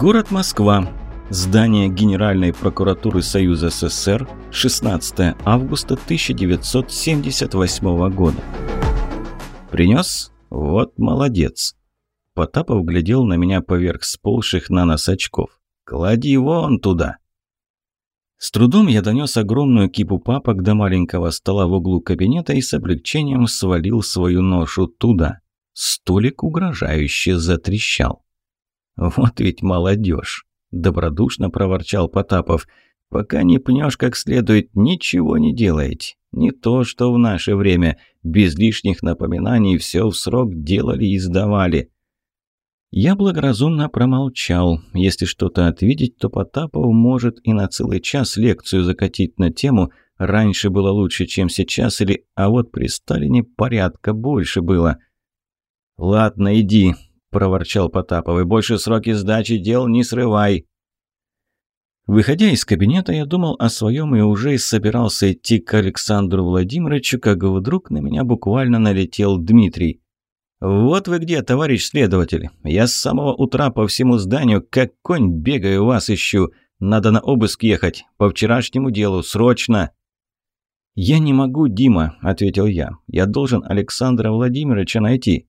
Город Москва. Здание Генеральной прокуратуры Союза СССР. 16 августа 1978 года. «Принес? Вот молодец!» Потапов глядел на меня поверх сползших на нос очков. «Клади вон туда!» С трудом я донес огромную кипу папок до маленького стола в углу кабинета и с облегчением свалил свою ношу туда. Столик угрожающе затрещал. «Вот ведь молодежь!» – добродушно проворчал Потапов. «Пока не пнешь как следует, ничего не делаете. Не то, что в наше время. Без лишних напоминаний все в срок делали и сдавали». Я благоразумно промолчал. Если что-то ответить, то Потапов может и на целый час лекцию закатить на тему «Раньше было лучше, чем сейчас» или «А вот при Сталине порядка больше было». «Ладно, иди», – проворчал Потапов, – «и больше сроки сдачи дел не срывай». Выходя из кабинета, я думал о своем и уже собирался идти к Александру Владимировичу, как вдруг на меня буквально налетел Дмитрий. «Вот вы где, товарищ следователь. Я с самого утра по всему зданию, как конь, бегаю, вас ищу. Надо на обыск ехать. По вчерашнему делу. Срочно!» «Я не могу, Дима», – ответил я. «Я должен Александра Владимировича найти».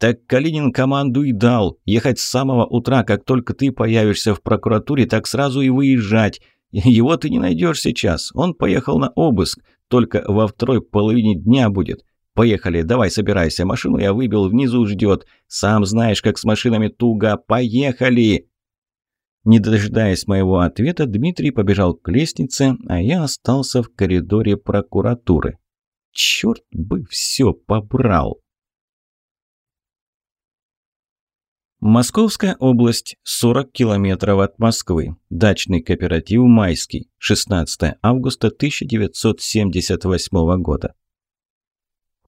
«Так Калинин команду и дал. Ехать с самого утра, как только ты появишься в прокуратуре, так сразу и выезжать. Его ты не найдешь сейчас. Он поехал на обыск. Только во второй половине дня будет. Поехали, давай собирайся. Машину я выбил, внизу ждет. Сам знаешь, как с машинами туго. Поехали!» Не дожидаясь моего ответа, Дмитрий побежал к лестнице, а я остался в коридоре прокуратуры. Черт бы все побрал! Московская область, 40 километров от Москвы. Дачный кооператив «Майский», 16 августа 1978 года.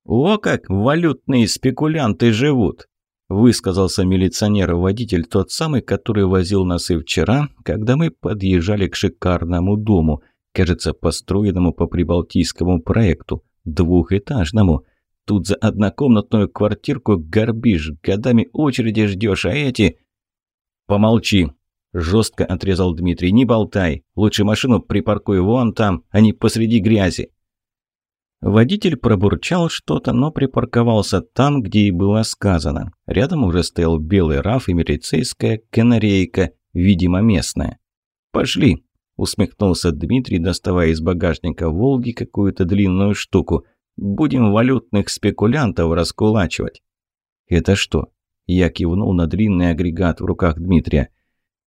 «О как валютные спекулянты живут!» высказался милиционер-водитель, тот самый, который возил нас и вчера, когда мы подъезжали к шикарному дому, кажется, построенному по прибалтийскому проекту, двухэтажному – Тут за однокомнатную квартирку горбишь, годами очереди ждешь, а эти... Помолчи, жестко отрезал Дмитрий. Не болтай. Лучше машину припаркуй вон там, а не посреди грязи. Водитель пробурчал что-то, но припарковался там, где и было сказано. Рядом уже стоял белый раф и милицейская канарейка, видимо, местная. «Пошли!» – усмехнулся Дмитрий, доставая из багажника «Волги» какую-то длинную штуку. Будем валютных спекулянтов раскулачивать». «Это что?» Я кивнул на длинный агрегат в руках Дмитрия.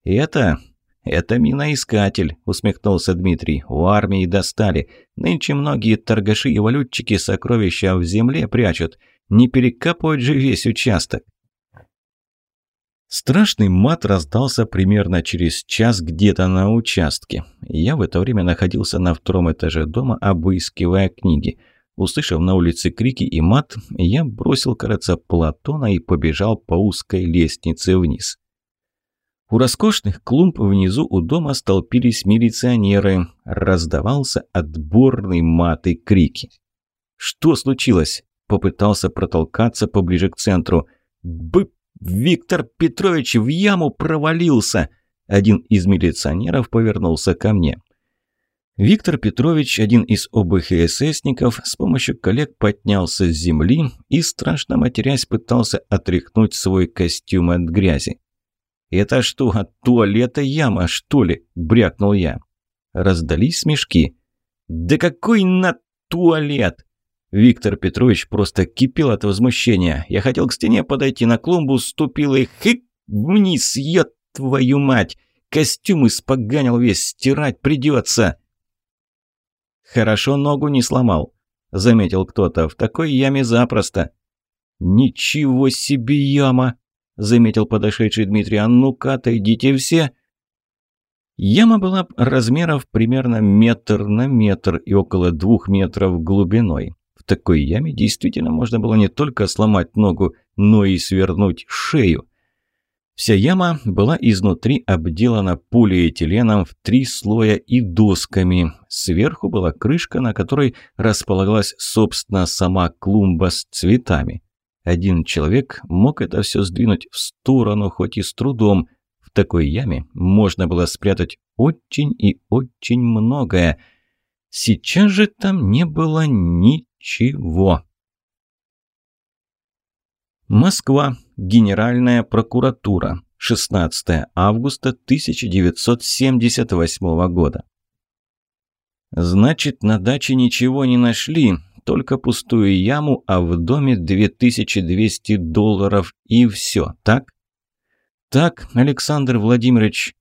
«Это... это миноискатель», — усмехнулся Дмитрий. «У армии достали. Нынче многие торгаши и валютчики сокровища в земле прячут. Не перекапывать же весь участок». Страшный мат раздался примерно через час где-то на участке. Я в это время находился на втором этаже дома, обыскивая книги — Услышав на улице крики и мат, я бросил, кажется, Платона и побежал по узкой лестнице вниз. У роскошных клумб внизу у дома столпились милиционеры. Раздавался отборный мат и крики. «Что случилось?» – попытался протолкаться поближе к центру. «Бы... Виктор Петрович в яму провалился!» Один из милиционеров повернулся ко мне. Виктор Петрович, один из ОБХССников, с помощью коллег поднялся с земли и, страшно матерясь, пытался отряхнуть свой костюм от грязи. «Это что, от туалета яма, что ли?» – брякнул я. Раздались смешки. «Да какой на туалет!» Виктор Петрович просто кипел от возмущения. Я хотел к стене подойти на клумбу, ступил и хык вниз, я твою мать! Костюм испоганил весь, стирать придется!» «Хорошо ногу не сломал», — заметил кто-то. «В такой яме запросто». «Ничего себе яма!» — заметил подошедший Дмитрий. «А ну-ка, отойдите все!» Яма была размеров примерно метр на метр и около двух метров глубиной. В такой яме действительно можно было не только сломать ногу, но и свернуть шею. Вся яма была изнутри обделана полиэтиленом в три слоя и досками. Сверху была крышка, на которой располагалась, собственно, сама клумба с цветами. Один человек мог это все сдвинуть в сторону, хоть и с трудом. В такой яме можно было спрятать очень и очень многое. Сейчас же там не было ничего. Москва. Генеральная прокуратура. 16 августа 1978 года. Значит, на даче ничего не нашли, только пустую яму, а в доме 2200 долларов и все, так? Так, Александр Владимирович.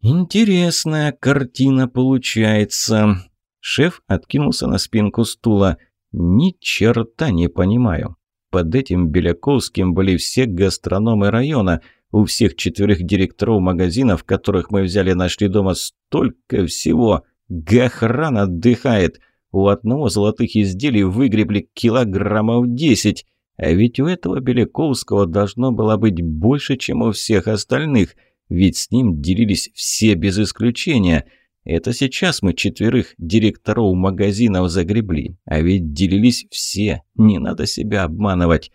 Интересная картина получается. Шеф откинулся на спинку стула. Ни черта не понимаю. Под этим Беляковским были все гастрономы района. У всех четверых директоров магазинов, которых мы взяли, нашли дома столько всего. Гохран отдыхает. У одного золотых изделий выгребли килограммов десять. А ведь у этого Беляковского должно было быть больше, чем у всех остальных. Ведь с ним делились все без исключения – это сейчас мы четверых директоров магазинов загребли. А ведь делились все. Не надо себя обманывать.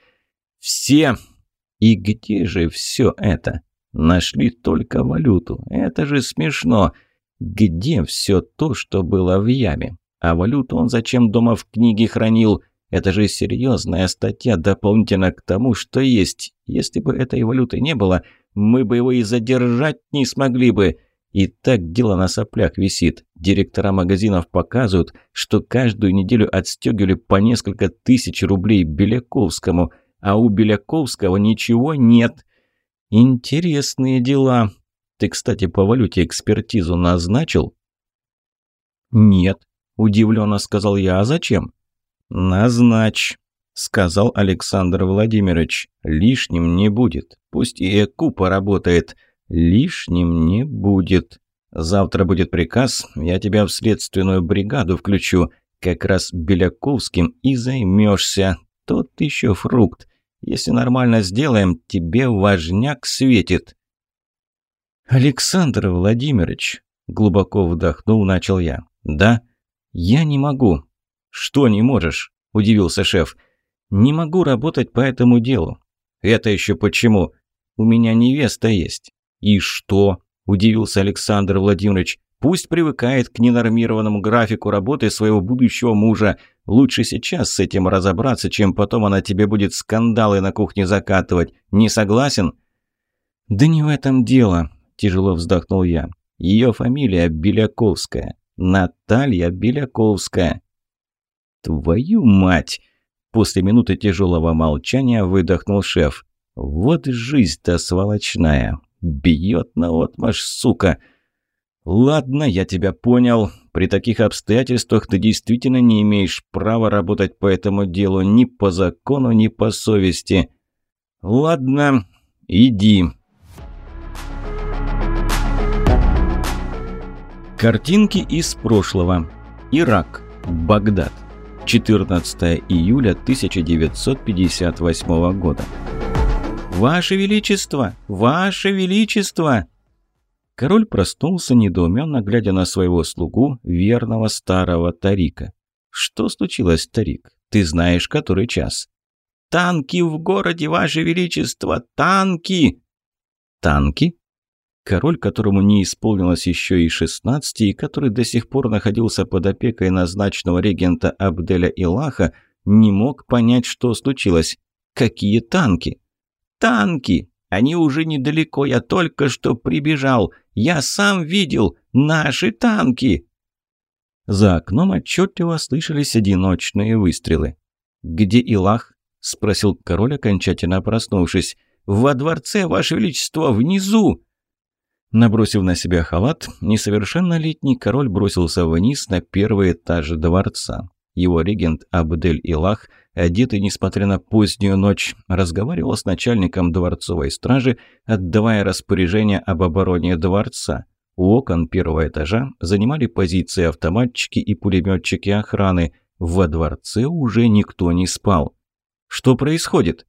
Все. И где же все это? Нашли только валюту. Это же смешно. Где все то, что было в яме? А валюту он зачем дома в книге хранил? Это же серьезная статья дополнительно к тому, что есть. Если бы этой валюты не было, мы бы его и задержать не смогли бы. И так дело на соплях висит. Директора магазинов показывают, что каждую неделю отстегивали по несколько тысяч рублей Беляковскому, а у Беляковского ничего нет. Интересные дела. Ты, кстати, по валюте экспертизу назначил? Нет, удивленно сказал я. А зачем? Назначь. — сказал Александр Владимирович. «Лишним не будет. Пусть и ЭКУ поработает. «Лишним не будет. Завтра будет приказ, я тебя в следственную бригаду включу. Как раз Беляковским и займешься. Тот еще фрукт. Если нормально сделаем, тебе важняк светит». «Александр Владимирович», — глубоко вдохнул, начал я. «Да, я не могу». «Что не можешь?» — удивился шеф. «Не могу работать по этому делу». «Это еще почему?» «У меня невеста есть». «И что?» – удивился Александр Владимирович. «Пусть привыкает к ненормированному графику работы своего будущего мужа. Лучше сейчас с этим разобраться, чем потом она тебе будет скандалы на кухне закатывать. Не согласен?» «Да не в этом дело», – тяжело вздохнул я. «Ее фамилия Беляковская. Наталья Беляковская». «Твою мать!» После минуты тяжелого молчания выдохнул шеф. «Вот жизнь-то сволочная. Бьет наотмашь, сука. Ладно, я тебя понял. При таких обстоятельствах ты действительно не имеешь права работать по этому делу ни по закону, ни по совести. Ладно, иди. Картинки из прошлого. Ирак. Багдад. 14 июля 1958 года. «Ваше Величество! Ваше Величество!» Король проснулся, недоуменно глядя на своего слугу, верного старого Тарика. «Что случилось, Тарик? Ты знаешь, который час?» «Танки в городе, Ваше Величество! Танки!» «Танки?» Король, которому не исполнилось еще и шестнадцати, и который до сих пор находился под опекой назначенного регента Абделя Илаха, не мог понять, что случилось. «Какие танки?» Танки! Они уже недалеко, я только что прибежал. Я сам видел наши танки!» За окном отчетливо слышались одиночные выстрелы. «Где Илах?» – спросил король, окончательно проснувшись. «Во дворце, Ваше Величество, внизу!» Набросив на себя халат, несовершеннолетний король бросился вниз на первый этаж дворца. Его регент Абдель-Илах, одетый, несмотря на позднюю ночь, разговаривал с начальником дворцовой стражи, отдавая распоряжение об обороне дворца. У окон первого этажа занимали позиции автоматчики и пулеметчики охраны. Во дворце уже никто не спал. «Что происходит?»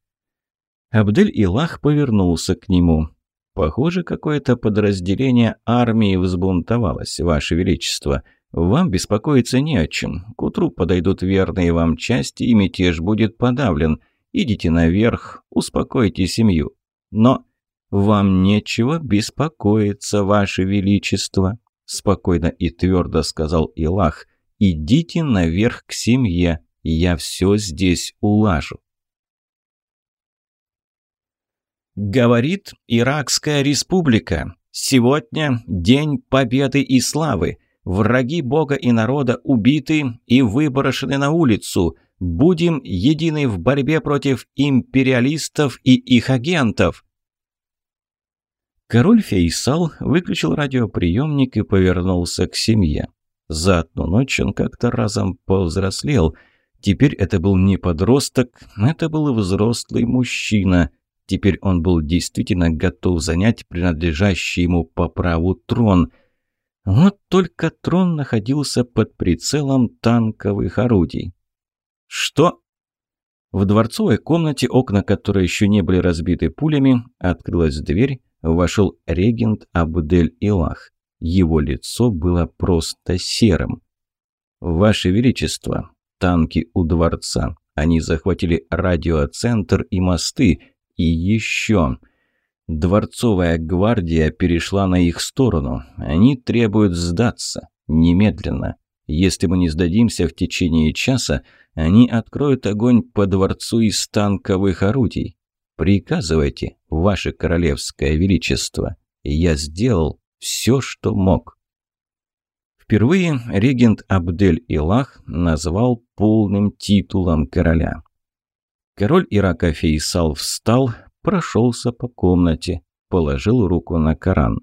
Абдель-Илах повернулся к нему. «Похоже, какое-то подразделение армии взбунтовалось, Ваше Величество». Вам беспокоиться не о чем. К утру подойдут верные вам части, и мятеж будет подавлен. Идите наверх, успокойте семью. Но вам нечего беспокоиться, Ваше Величество», – спокойно и твердо сказал Илах. «Идите наверх к семье, я все здесь улажу». Говорит Иракская республика. Сегодня день победы и славы. Враги Бога и народа убиты и выброшены на улицу. Будем едины в борьбе против империалистов и их агентов. Король Фейсал выключил радиоприемник и повернулся к семье. За одну ночь он как-то разом повзрослел. Теперь это был не подросток, это был взрослый мужчина. Теперь он был действительно готов занять принадлежащий ему по праву трон. Вот только трон находился под прицелом танковых орудий. «Что?» В дворцовой комнате, окна которой еще не были разбиты пулями, открылась дверь, вошел регент Абдель-Илах. Его лицо было просто серым. «Ваше Величество, танки у дворца. Они захватили радиоцентр и мосты. И еще...» Дворцовая гвардия перешла на их сторону. Они требуют сдаться. Немедленно. Если мы не сдадимся в течение часа, они откроют огонь по дворцу из танковых орудий. Приказывайте, ваше королевское величество. Я сделал все, что мог. Впервые регент Абдель-Илах назвал полным титулом короля. Король Ирака Фейсал встал, прошелся по комнате, положил руку на Коран.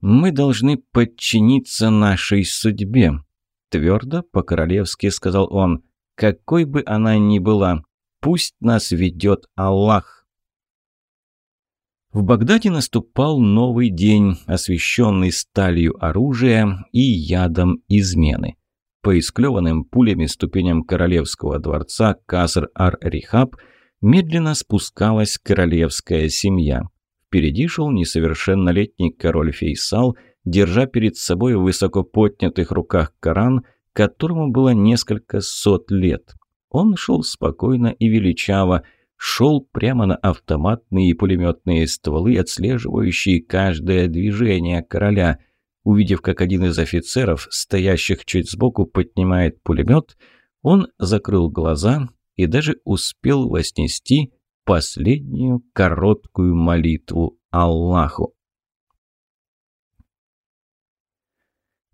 «Мы должны подчиниться нашей судьбе», – твердо по-королевски сказал он, – «какой бы она ни была, пусть нас ведет Аллах». В Багдаде наступал новый день, освещенный сталью оружия и ядом измены. По исклеванным пулями ступеням королевского дворца Каср-ар-Рихаб медленно спускалась королевская семья. Впереди шел несовершеннолетний король Фейсал, держа перед собой в высоко поднятых руках Коран, которому было несколько сот лет. Он шел спокойно и величаво, шел прямо на автоматные и пулеметные стволы, отслеживающие каждое движение короля. Увидев, как один из офицеров, стоящих чуть сбоку, поднимает пулемет, он закрыл глаза и даже успел вознести последнюю короткую молитву Аллаху.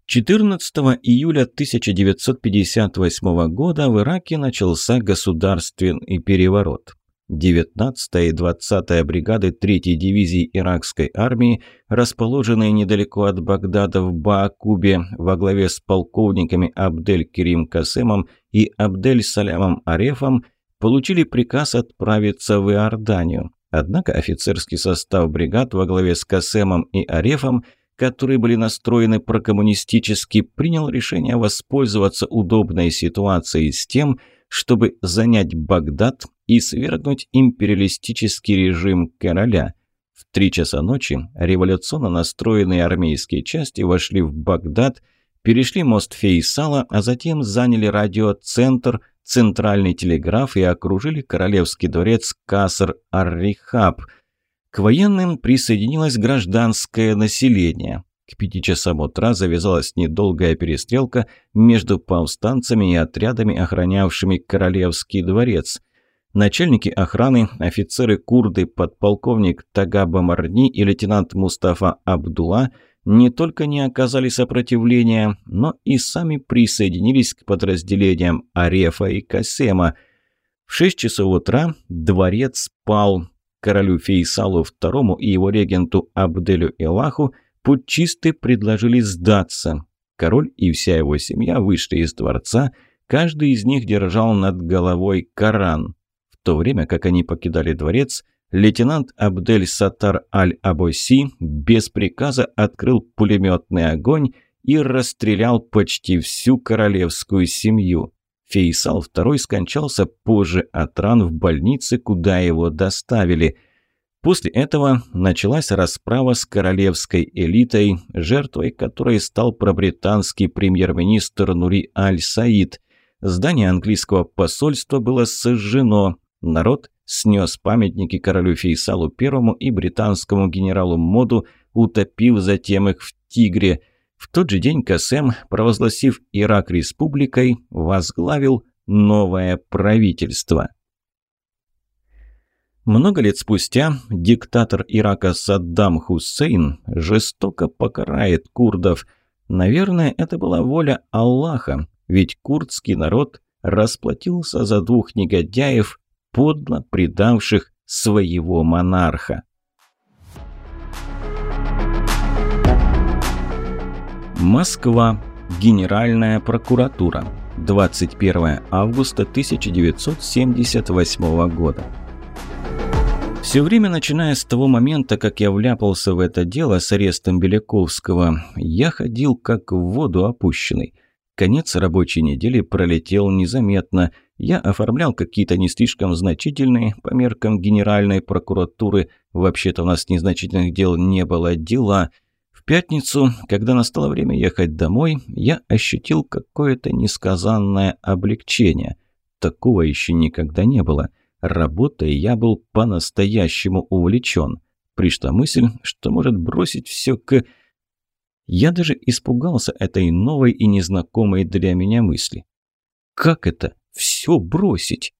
14 июля 1958 года в Ираке начался государственный переворот. 19-я и 20-я бригады 3-й дивизии иракской армии, расположенные недалеко от Багдада в Баакубе, во главе с полковниками Абдель-Керим Касемом и Абдель-Салямом Арефом, получили приказ отправиться в Иорданию. Однако офицерский состав бригад во главе с Касемом и Арефом, которые были настроены прокоммунистически, принял решение воспользоваться удобной ситуацией с тем, чтобы занять Багдад и свергнуть империалистический режим короля. В три часа ночи революционно настроенные армейские части вошли в Багдад, перешли мост Фейсала, а затем заняли радиоцентр, центральный телеграф и окружили королевский дворец Каср-ар-Рихаб. К военным присоединилось гражданское население. К пяти часам утра завязалась недолгая перестрелка между повстанцами и отрядами, охранявшими королевский дворец. Начальники охраны, офицеры-курды, подполковник Тагаба Марни и лейтенант Мустафа Абдулла – не только не оказали сопротивления, но и сами присоединились к подразделениям Арефа и Касема. В 6 часов утра дворец пал. Королю Фейсалу II и его регенту Абделю Илаху путчисты предложили сдаться. Король и вся его семья вышли из дворца, каждый из них держал над головой Коран. То время как они покидали дворец – лейтенант Абдель-Сатар Аль-Абоси без приказа открыл пулеметный огонь и расстрелял почти всю королевскую семью. Фейсал II скончался позже от ран в больнице, куда его доставили. После этого началась расправа с королевской элитой, жертвой которой стал пробританский премьер-министр Нури Аль-Саид. Здание английского посольства было сожжено, народ снес памятники королю Фейсалу Первому и британскому генералу Моду, утопив затем их в Тигре. В тот же день Касем, провозгласив Ирак республикой, возглавил новое правительство. Много лет спустя диктатор Ирака Саддам Хусейн жестоко покарает курдов. Наверное, это была воля Аллаха, ведь курдский народ расплатился за двух негодяев, подло предавших своего монарха. Москва. Генеральная прокуратура. 21 августа 1978 года. Все время, начиная с того момента, как я вляпался в это дело с арестом Беляковского, я ходил как в воду опущенный. Конец рабочей недели пролетел незаметно. Я оформлял какие-то не слишком значительные, по меркам Генеральной прокуратуры, вообще-то у нас незначительных дел не было, дела. В пятницу, когда настало время ехать домой, я ощутил какое-то несказанное облегчение. Такого еще никогда не было. — Работой я был по-настоящему увлечен. Пришла мысль, что может бросить все к... Я даже испугался этой новой и незнакомой для меня мысли. Как это? Все бросить?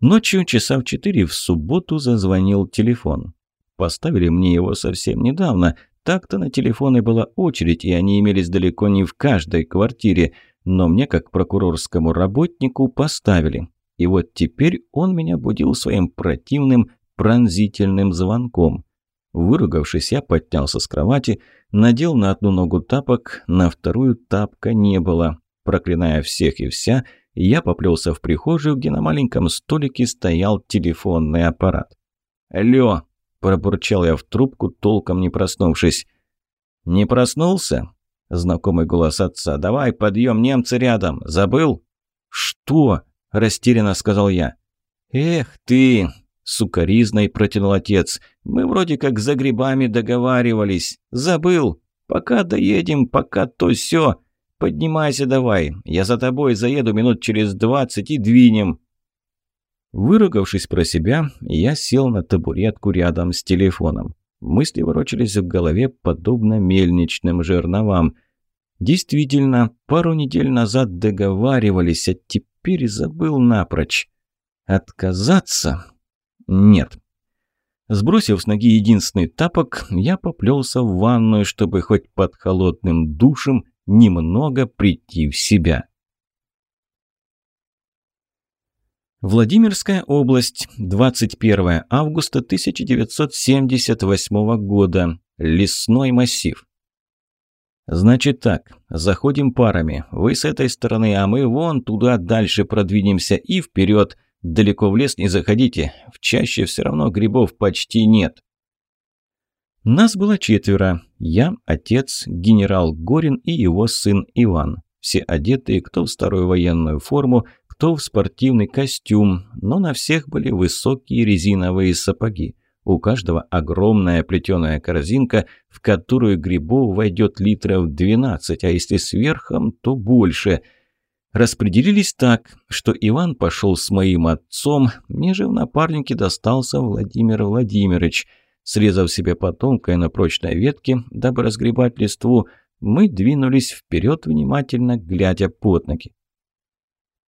Ночью часа в четыре в субботу зазвонил телефон. Поставили мне его совсем недавно. Так-то на телефоны была очередь, и они имелись далеко не в каждой квартире. Но мне, как прокурорскому работнику, поставили. И вот теперь он меня будил своим противным пронзительным звонком. Выругавшись, я поднялся с кровати, надел на одну ногу тапок, на вторую тапка не было. Проклиная всех и вся, я поплелся в прихожую, где на маленьком столике стоял телефонный аппарат. «Алло!» – пробурчал я в трубку, толком не проснувшись. «Не проснулся?» – знакомый голос отца. «Давай, подъем, немцы рядом. Забыл?» «Что?» – растерянно сказал я. «Эх ты!» – сукоризной протянул отец. «Мы вроде как за грибами договаривались. Забыл. Пока доедем, пока то все. Поднимайся давай. Я за тобой заеду минут через двадцать и двинем». Выругавшись про себя, я сел на табуретку рядом с телефоном. Мысли ворочались в голове, подобно мельничным жерновам. Действительно, пару недель назад договаривались, а теперь забыл напрочь. Отказаться? Нет. Сбросив с ноги единственный тапок, я поплелся в ванную, чтобы хоть под холодным душем немного прийти в себя. Владимирская область, 21 августа 1978 года. Лесной массив. «Значит так, заходим парами. Вы с этой стороны, а мы вон туда дальше продвинемся и вперед. Далеко в лес не заходите, в чаще все равно грибов почти нет». Нас было четверо. Я, отец, генерал Горин и его сын Иван. Все одетые, кто в старую военную форму, кто в спортивный костюм, но на всех были высокие резиновые сапоги. У каждого огромная плетеная корзинка, в которую грибов войдет литров 12, а если сверхом, то больше. Распределились так, что Иван пошел с моим отцом, мне же в напарнике достался Владимир Владимирович. Срезав себе по тонкой, но прочной ветке, дабы разгребать листву, мы двинулись вперед, внимательно глядя под ноги.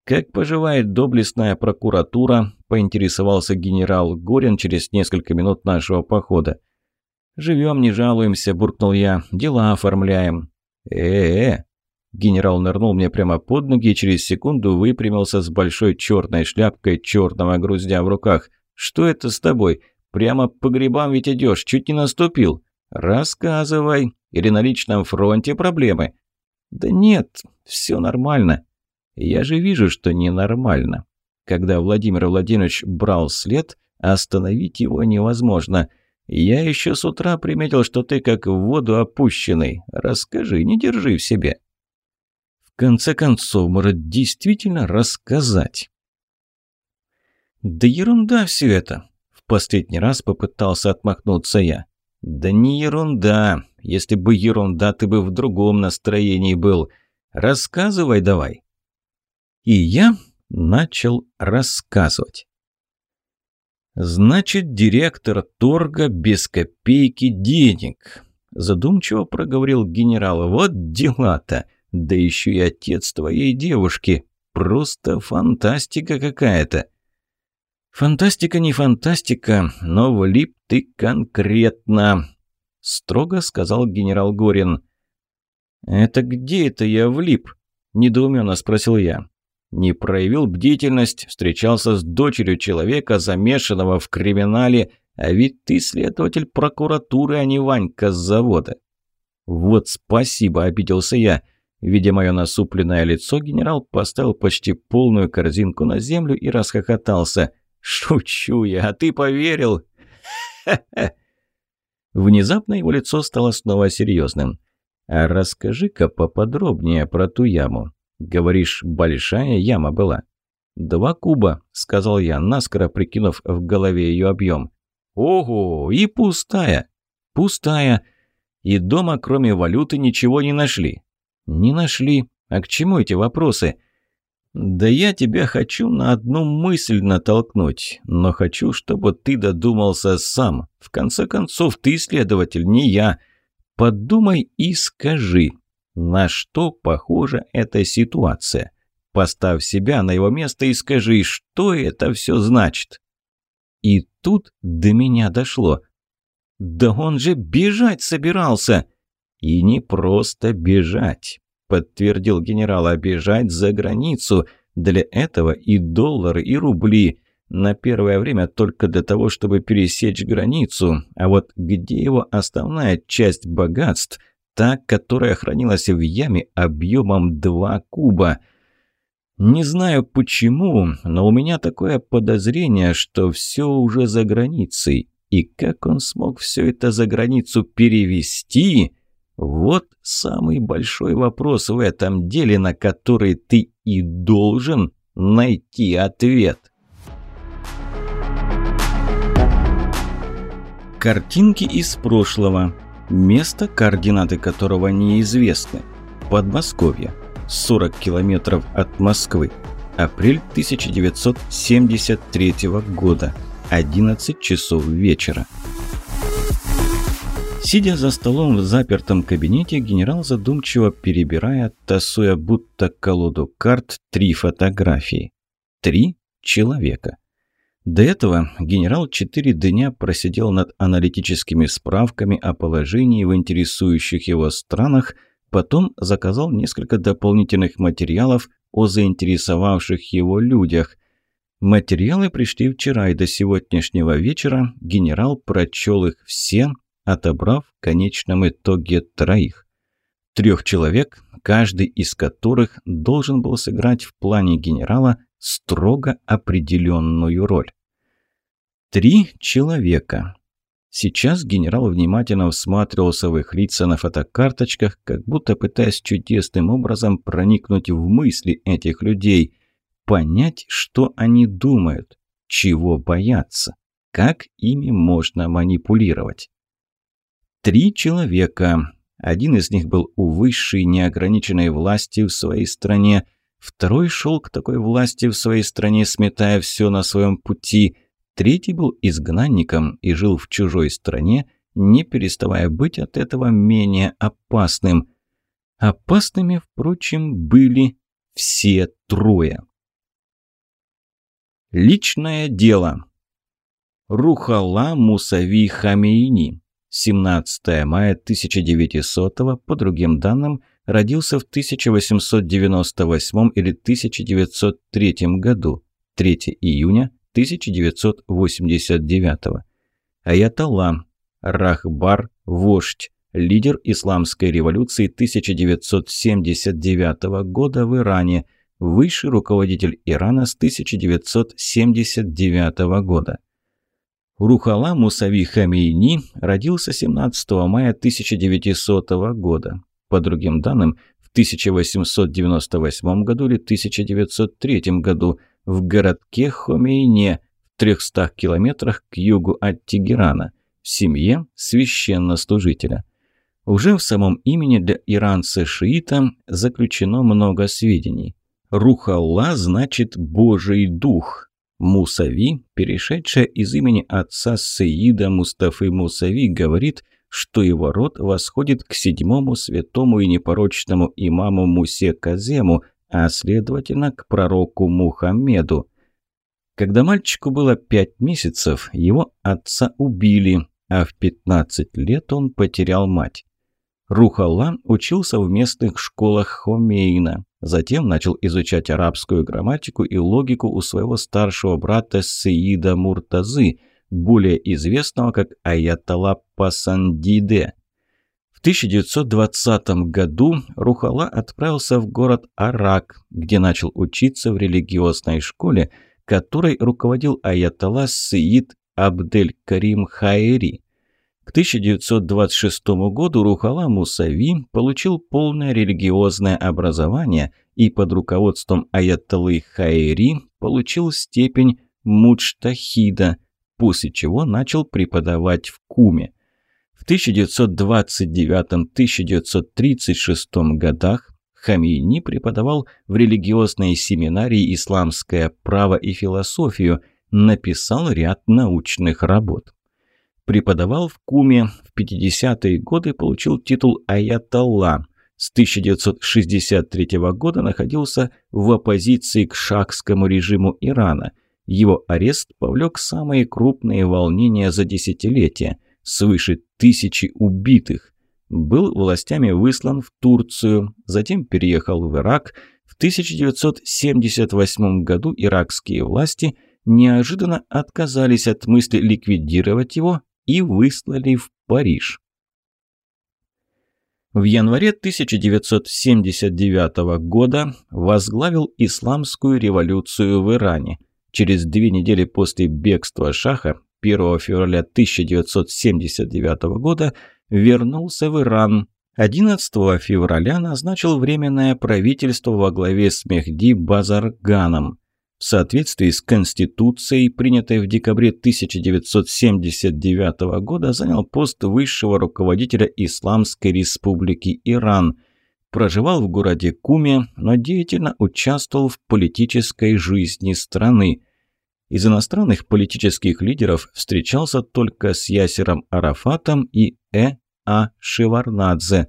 «Как поживает доблестная прокуратура?» – поинтересовался генерал Горин через несколько минут нашего похода. «Живем, не жалуемся», – буркнул я. «Дела оформляем». «Э-э-э!» Генерал нырнул мне прямо под ноги и через секунду выпрямился с большой черной шляпкой черного груздя в руках. «Что это с тобой? Прямо по грибам ведь идешь, чуть не наступил. Рассказывай. Или на личном фронте проблемы?» «Да нет, все нормально», я же вижу, что ненормально. Когда Владимир Владимирович брал след, остановить его невозможно. Я еще с утра приметил, что ты как в воду опущенный. Расскажи, не держи в себе. В конце концов, может, действительно рассказать? Да ерунда все это. Последний раз попытался отмахнуться я. Да не ерунда. Если бы ерунда, ты бы в другом настроении был. Рассказывай давай. И я начал рассказывать. «Значит, директор торга без копейки денег», – задумчиво проговорил генерал. «Вот дела-то! Да еще и отец твоей девушки! Просто фантастика какая-то!» «Фантастика не фантастика, но влип ты конкретно», – строго сказал генерал Горин. «Это где это я влип?» – недоуменно спросил я. Не проявил бдительность, встречался с дочерью человека, замешанного в криминале, а ведь ты следователь прокуратуры, а не Ванька с завода. «Вот спасибо», – обиделся я. Видя мое насупленное лицо, генерал поставил почти полную корзинку на землю и расхохотался. «Шучу я, а ты поверил?» Внезапно его лицо стало снова серьезным. «А расскажи-ка поподробнее про ту яму. Говоришь, большая яма была?» «Два куба», — сказал я, наскоро прикинув в голове ее объем. «Ого, и пустая!» «Пустая. И дома, кроме валюты, ничего не нашли». «Не нашли. А к чему эти вопросы?» «Да я тебя хочу на одну мысль натолкнуть, но хочу, чтобы ты додумался сам. В конце концов, ты следователь, не я. Подумай и скажи, на что похожа эта ситуация? Поставь себя на его место и скажи, что это все значит». И тут до меня дошло. «Да он же бежать собирался!» «И не просто бежать подтвердил генерал, бежать за границу. Для этого и доллары, и рубли. На первое время только для того, чтобы пересечь границу. А вот где его основная часть богатств? Та, которая хранилась в яме объемом 2 куба. Не знаю почему, но у меня такое подозрение, что все уже за границей. И как он смог все это за границу перевести? Вот самый большой вопрос в этом деле, на который ты и должен найти ответ. Картинки из прошлого. Место, координаты которого неизвестны. Подмосковье. 40 километров от Москвы. Апрель 1973 года. 11 часов вечера. Сидя за столом в запертом кабинете, генерал задумчиво перебирая, тасуя будто колоду карт, три фотографии. Три человека. До этого генерал четыре дня просидел над аналитическими справками о положении в интересующих его странах, потом заказал несколько дополнительных материалов о заинтересовавших его людях. Материалы пришли вчера, и до сегодняшнего вечера генерал прочел их все, отобрав в конечном итоге троих. Трех человек, каждый из которых должен был сыграть в плане генерала строго определенную роль. Три человека. Сейчас генерал внимательно всматривался в их лица на фотокарточках, как будто пытаясь чудесным образом проникнуть в мысли этих людей, понять, что они думают, чего боятся, как ими можно манипулировать. Три человека. Один из них был у высшей неограниченной власти в своей стране, второй шел к такой власти в своей стране, сметая все на своем пути, третий был изгнанником и жил в чужой стране, не переставая быть от этого менее опасным. Опасными, впрочем, были все трое. Личное дело. Рухала Мусави Хамейни 17 мая 1900 по другим данным, родился в 1898 или 1903 году, 3 июня 1989. Аятолла, Рахбар, вождь, лидер исламской революции 1979 года в Иране, высший руководитель Ирана с 1979 года. Рухала Мусави Хамейни родился 17 мая 1900 года. По другим данным, в 1898 году или 1903 году в городке Хомейне в 300 километрах к югу от Тегерана, в семье священнослужителя. Уже в самом имени для иранца-шиита заключено много сведений. Рухалла значит «Божий дух», Мусави, перешедшая из имени отца Саида Мустафы Мусави, говорит, что его род восходит к седьмому святому и непорочному имаму Мусе Казему, а следовательно к пророку Мухаммеду. Когда мальчику было пять месяцев, его отца убили, а в 15 лет он потерял мать. Рухалла учился в местных школах Хомейна. Затем начал изучать арабскую грамматику и логику у своего старшего брата Сеида Муртазы, более известного как Аятолла Пасандиде. В 1920 году Рухала отправился в город Арак, где начал учиться в религиозной школе, которой руководил Аятолла Сеид Абдель-Карим Хайри. К 1926 году Рухала Мусави получил полное религиозное образование и под руководством Аятоллы Хайри получил степень муджтахида, после чего начал преподавать в Куме. В 1929-1936 годах Хамини преподавал в религиозной семинарии «Исламское право и философию», написал ряд научных работ. Преподавал в Куме, в 50-е годы получил титул Аятолла. С 1963 года находился в оппозиции к шахскому режиму Ирана. Его арест повлек самые крупные волнения за десятилетия – свыше тысячи убитых. Был властями выслан в Турцию, затем переехал в Ирак. В 1978 году иракские власти неожиданно отказались от мысли ликвидировать его и выслали в Париж. В январе 1979 года возглавил исламскую революцию в Иране. Через две недели после бегства Шаха 1 февраля 1979 года вернулся в Иран. 11 февраля назначил временное правительство во главе с Мехди Базарганом в соответствии с Конституцией, принятой в декабре 1979 года, занял пост высшего руководителя Исламской Республики Иран. Проживал в городе Куме, но деятельно участвовал в политической жизни страны. Из иностранных политических лидеров встречался только с Ясером Арафатом и Э. А. Шеварнадзе.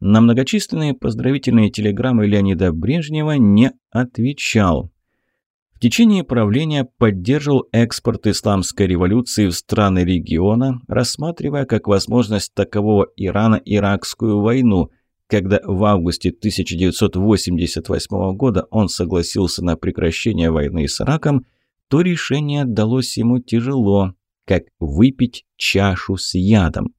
На многочисленные поздравительные телеграммы Леонида Брежнева не отвечал. В течение правления поддерживал экспорт исламской революции в страны региона, рассматривая как возможность такового Ирана-Иракскую войну. Когда в августе 1988 года он согласился на прекращение войны с Ираком, то решение далось ему тяжело, как выпить чашу с ядом.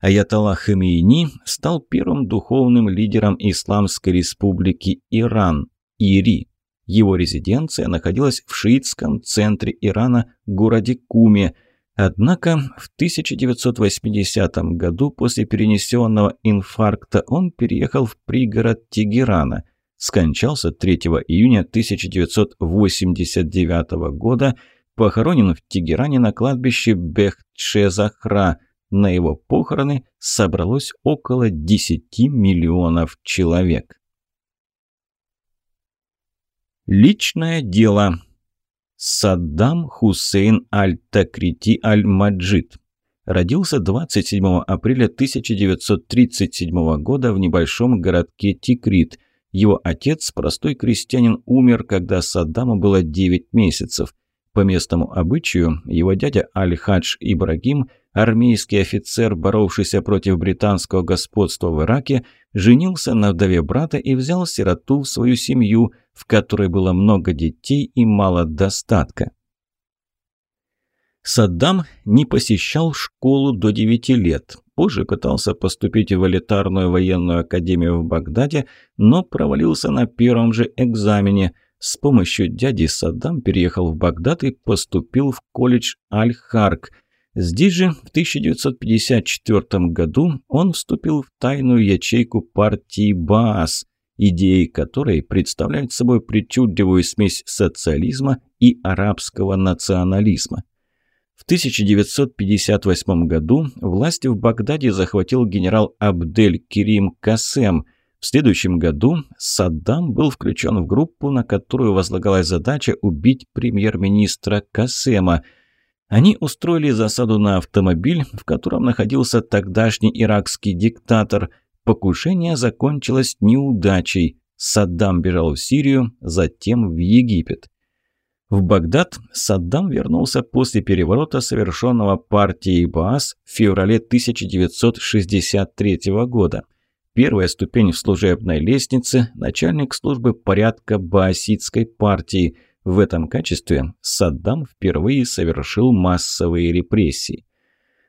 Аятолла Хамейни стал первым духовным лидером Исламской республики Иран, ИРИ, его резиденция находилась в шиитском центре Ирана, городе Куме. Однако в 1980 году после перенесенного инфаркта он переехал в пригород Тегерана. Скончался 3 июня 1989 года, похоронен в Тегеране на кладбище Бехтше-Захра. На его похороны собралось около 10 миллионов человек. Личное дело. Саддам Хусейн Аль-Такрити Аль-Маджид. Родился 27 апреля 1937 года в небольшом городке Тикрит. Его отец, простой крестьянин, умер, когда Саддаму было 9 месяцев. По местному обычаю, его дядя Аль-Хадж Ибрагим – армейский офицер, боровшийся против британского господства в Ираке, женился на вдове брата и взял сироту в свою семью, в которой было много детей и мало достатка. Саддам не посещал школу до 9 лет. Позже пытался поступить в элитарную военную академию в Багдаде, но провалился на первом же экзамене. С помощью дяди Саддам переехал в Багдад и поступил в колледж Аль-Харк – Здесь же в 1954 году он вступил в тайную ячейку партии Баас, идеи которой представляют собой причудливую смесь социализма и арабского национализма. В 1958 году власть в Багдаде захватил генерал Абдель Кирим Касем. В следующем году Саддам был включен в группу, на которую возлагалась задача убить премьер-министра Касема. Они устроили засаду на автомобиль, в котором находился тогдашний иракский диктатор. Покушение закончилось неудачей. Саддам бежал в Сирию, затем в Египет. В Багдад Саддам вернулся после переворота, совершенного партией Баас в феврале 1963 года. Первая ступень в служебной лестнице – начальник службы порядка Баасидской партии. В этом качестве Саддам впервые совершил массовые репрессии.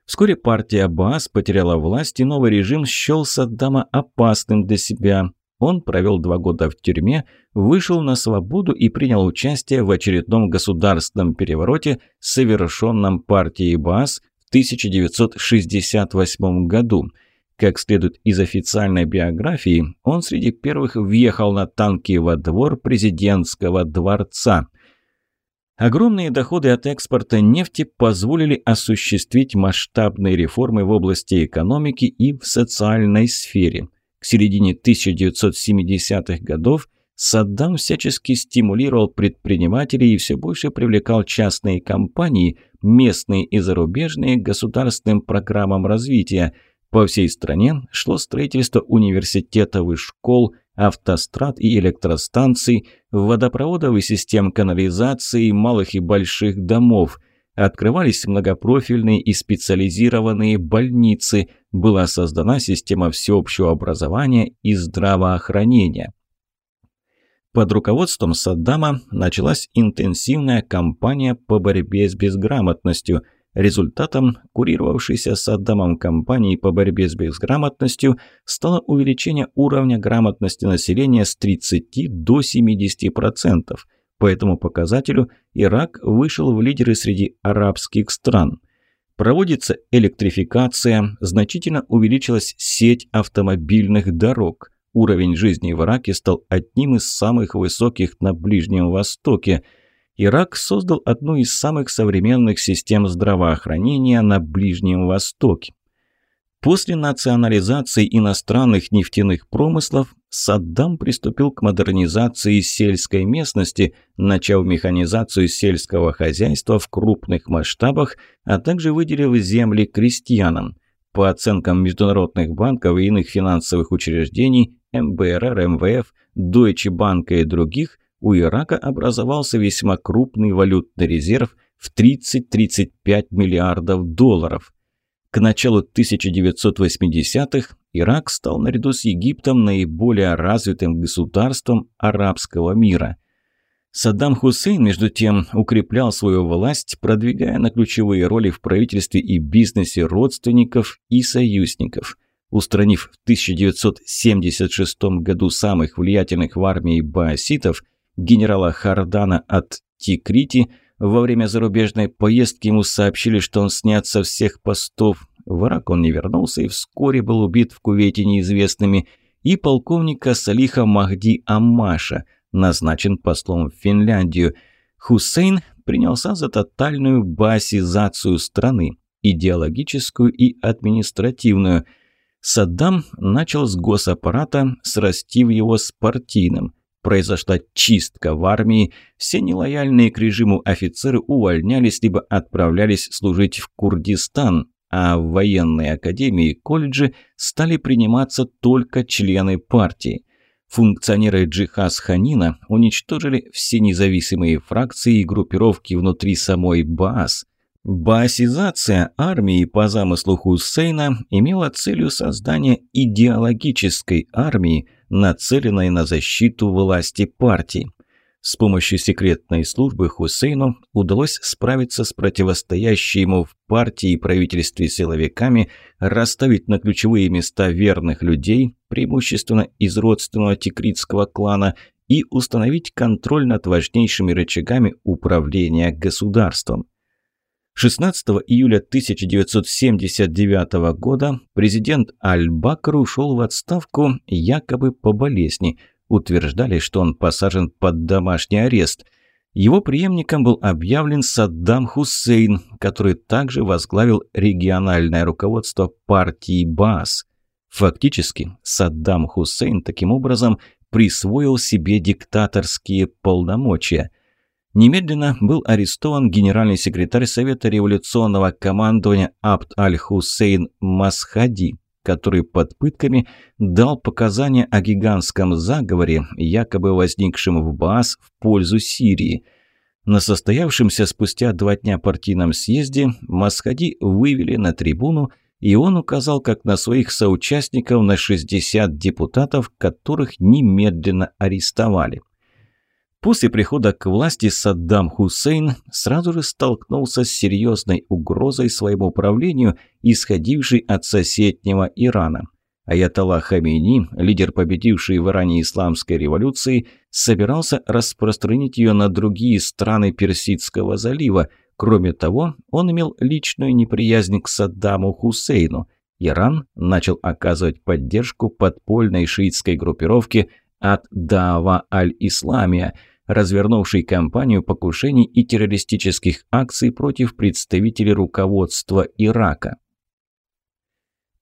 Вскоре партия Баас потеряла власть, и новый режим счел Саддама опасным для себя. Он провел два года в тюрьме, вышел на свободу и принял участие в очередном государственном перевороте, совершенном партией БАС в 1968 году. Как следует из официальной биографии, он среди первых въехал на танки во двор президентского дворца. Огромные доходы от экспорта нефти позволили осуществить масштабные реформы в области экономики и в социальной сфере – к середине 1970-х годов Саддам всячески стимулировал предпринимателей и все больше привлекал частные компании, местные и зарубежные, к государственным программам развития. По всей стране шло строительство университетов и школ, автострад и электростанций, водопроводов и систем канализации, малых и больших домов – Открывались многопрофильные и специализированные больницы, была создана система всеобщего образования и здравоохранения. Под руководством Саддама началась интенсивная кампания по борьбе с безграмотностью. Результатом курировавшейся Саддамом кампании по борьбе с безграмотностью стало увеличение уровня грамотности населения с 30 до 70%. По этому показателю Ирак вышел в лидеры среди арабских стран. Проводится электрификация, значительно увеличилась сеть автомобильных дорог. Уровень жизни в Ираке стал одним из самых высоких на Ближнем Востоке. Ирак создал одну из самых современных систем здравоохранения на Ближнем Востоке. После национализации иностранных нефтяных промыслов Саддам приступил к модернизации сельской местности, начав механизацию сельского хозяйства в крупных масштабах, а также выделив земли крестьянам. По оценкам международных банков и иных финансовых учреждений, МБРР, МВФ, Deutsche Bank и других, у Ирака образовался весьма крупный валютный резерв в 30-35 миллиардов долларов – к началу 1980-х Ирак стал наряду с Египтом наиболее развитым государством арабского мира. Саддам Хусейн, между тем, укреплял свою власть, продвигая на ключевые роли в правительстве и бизнесе родственников и союзников. Устранив в 1976 году самых влиятельных в армии бааситов, генерала Хардана от Тикрити – во время зарубежной поездки ему сообщили, что он снят со всех постов. В Ирак он не вернулся и вскоре был убит в Кувейте неизвестными. И полковника Салиха Махди Аммаша назначен послом в Финляндию. Хусейн принялся за тотальную басизацию страны, идеологическую и административную. Саддам начал с госаппарата, срастив его с партийным произошла чистка в армии, все нелояльные к режиму офицеры увольнялись либо отправлялись служить в Курдистан, а в военной академии и колледже стали приниматься только члены партии. Функционеры Джихас Ханина уничтожили все независимые фракции и группировки внутри самой Баас. Баасизация армии по замыслу Хусейна имела целью создания идеологической армии – нацеленной на защиту власти партии. С помощью секретной службы Хусейну удалось справиться с противостоящими ему в партии и правительстве силовиками, расставить на ключевые места верных людей, преимущественно из родственного тикритского клана, и установить контроль над важнейшими рычагами управления государством. 16 июля 1979 года президент Аль-Бакр ушел в отставку якобы по болезни. Утверждали, что он посажен под домашний арест. Его преемником был объявлен Саддам Хусейн, который также возглавил региональное руководство партии БАС. Фактически, Саддам Хусейн таким образом присвоил себе диктаторские полномочия. Немедленно был арестован генеральный секретарь Совета революционного командования Абд аль-Хусейн Масхади, который под пытками дал показания о гигантском заговоре, якобы возникшем в Баас в пользу Сирии. На состоявшемся спустя два дня партийном съезде Масхади вывели на трибуну – и он указал как на своих соучастников на 60 депутатов, которых немедленно арестовали. После прихода к власти Саддам Хусейн сразу же столкнулся с серьезной угрозой своему правлению, исходившей от соседнего Ирана. Аятолла Хамейни, лидер победивший в Иране исламской революции, собирался распространить ее на другие страны Персидского залива, Кроме того, он имел личную неприязнь к Саддаму Хусейну. Иран начал оказывать поддержку подпольной шиитской группировке от Дава аль-Исламия, развернувшей кампанию покушений и террористических акций против представителей руководства Ирака.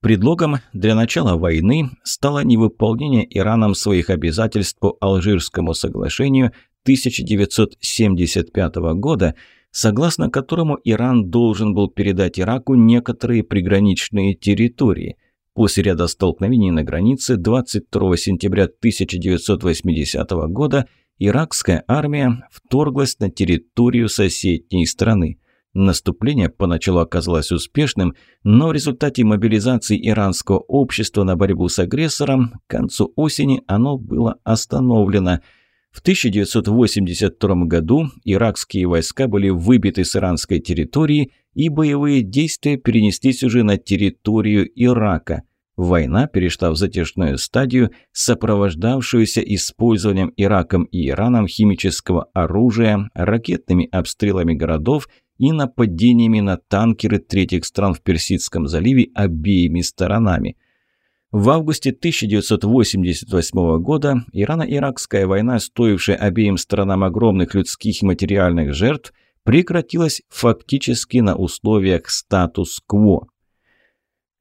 Предлогом для начала войны стало невыполнение Ираном своих обязательств по Алжирскому соглашению 1975 года – согласно которому Иран должен был передать Ираку некоторые приграничные территории. После ряда столкновений на границе 22 сентября 1980 года иракская армия вторглась на территорию соседней страны. Наступление поначалу оказалось успешным, но в результате мобилизации иранского общества на борьбу с агрессором к концу осени оно было остановлено – в 1982 году иракские войска были выбиты с иранской территории, и боевые действия перенеслись уже на территорию Ирака. Война перешла в затяжную стадию, сопровождавшуюся использованием Ираком и Ираном химического оружия, ракетными обстрелами городов и нападениями на танкеры третьих стран в Персидском заливе обеими сторонами – в августе 1988 года Ирано-Иракская война, стоившая обеим сторонам огромных людских и материальных жертв, прекратилась фактически на условиях статус-кво.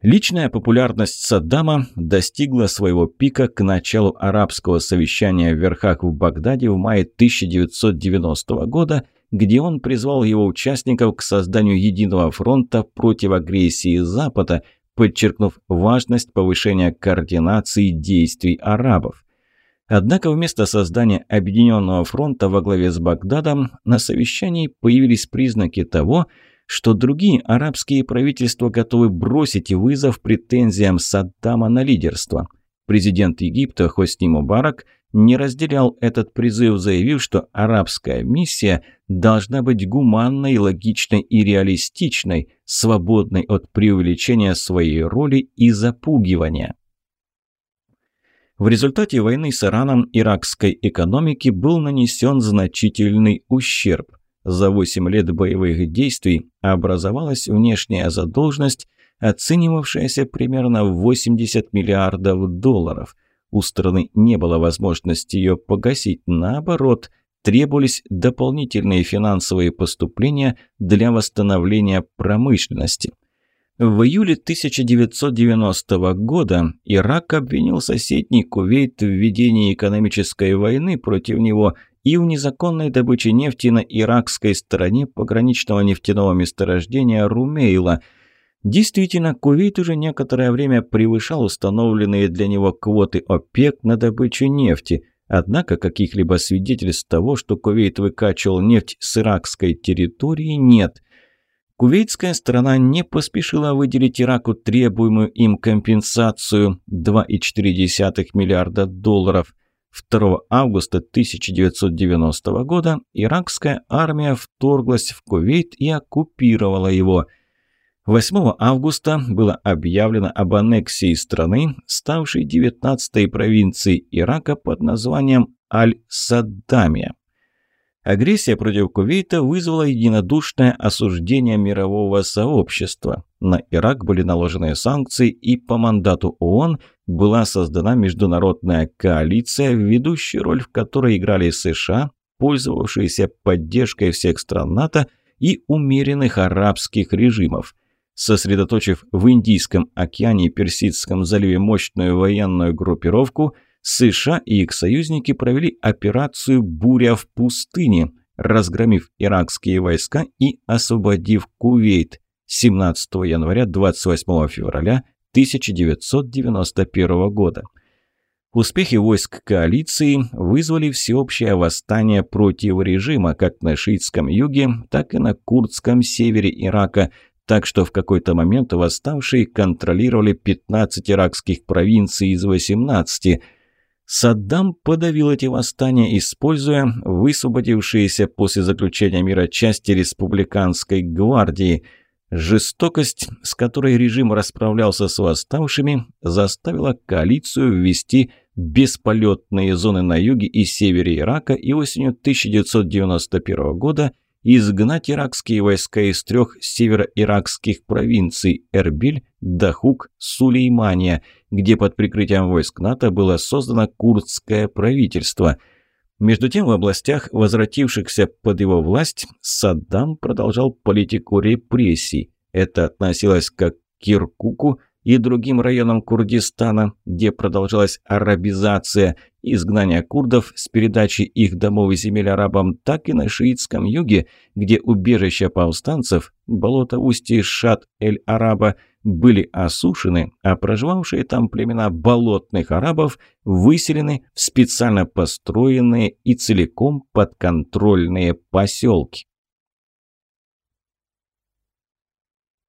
Личная популярность Саддама достигла своего пика к началу арабского совещания в верхах в Багдаде в мае 1990 года, где он призвал его участников к созданию единого фронта против агрессии Запада, подчеркнув важность повышения координации действий арабов. Однако вместо создания Объединенного фронта во главе с Багдадом на совещании появились признаки того, что другие арабские правительства готовы бросить вызов претензиям Саддама на лидерство. Президент Египта Хосни Мубарак не разделял этот призыв, заявив, что арабская миссия должна быть гуманной, логичной и реалистичной, свободной от преувеличения своей роли и запугивания. В результате войны с Ираном иракской экономике был нанесен значительный ущерб. За 8 лет боевых действий образовалась внешняя задолженность, оценивавшаяся примерно в 80 миллиардов долларов – у страны не было возможности ее погасить. Наоборот, требовались дополнительные финансовые поступления для восстановления промышленности. В июле 1990 года Ирак обвинил соседний Кувейт в ведении экономической войны против него и в незаконной добыче нефти на иракской стороне пограничного нефтяного месторождения Румейла – Действительно, Кувейт уже некоторое время превышал установленные для него квоты ОПЕК на добычу нефти. Однако каких-либо свидетельств того, что Кувейт выкачивал нефть с иракской территории, нет. Кувейтская сторона не поспешила выделить Ираку требуемую им компенсацию 2,4 миллиарда долларов. 2 августа 1990 года иракская армия вторглась в Кувейт и оккупировала его – 8 августа было объявлено об аннексии страны, ставшей 19-й провинцией Ирака под названием Аль-Саддамия. Агрессия против Кувейта вызвала единодушное осуждение мирового сообщества. На Ирак были наложены санкции, и по мандату ООН была создана международная коалиция, ведущую роль в которой играли США, пользовавшиеся поддержкой всех стран НАТО и умеренных арабских режимов – Сосредоточив в Индийском океане и Персидском заливе мощную военную группировку, США и их союзники провели операцию «Буря в пустыне», разгромив иракские войска и освободив Кувейт 17 января 28 февраля 1991 года. Успехи войск коалиции вызвали всеобщее восстание против режима как на шиитском юге, так и на курдском севере Ирака, так что в какой-то момент восставшие контролировали 15 иракских провинций из 18. Саддам подавил эти восстания, используя высвободившиеся после заключения мира части республиканской гвардии – Жестокость, с которой режим расправлялся с восставшими, заставила коалицию ввести бесполетные зоны на юге и севере Ирака и осенью 1991 года изгнать иракские войска из трех североиракских провинций – Эрбиль, Дахук, Сулеймания, где под прикрытием войск НАТО было создано курдское правительство – между тем, в областях, возвратившихся под его власть, Саддам продолжал политику репрессий. Это относилось как к Киркуку и другим районам Курдистана, где продолжалась арабизация, изгнание курдов с передачей их домов и земель арабам, так и на шиитском юге, где убежища повстанцев, болото устья Шат-эль-Араба – были осушены, а проживавшие там племена болотных арабов выселены в специально построенные и целиком подконтрольные поселки.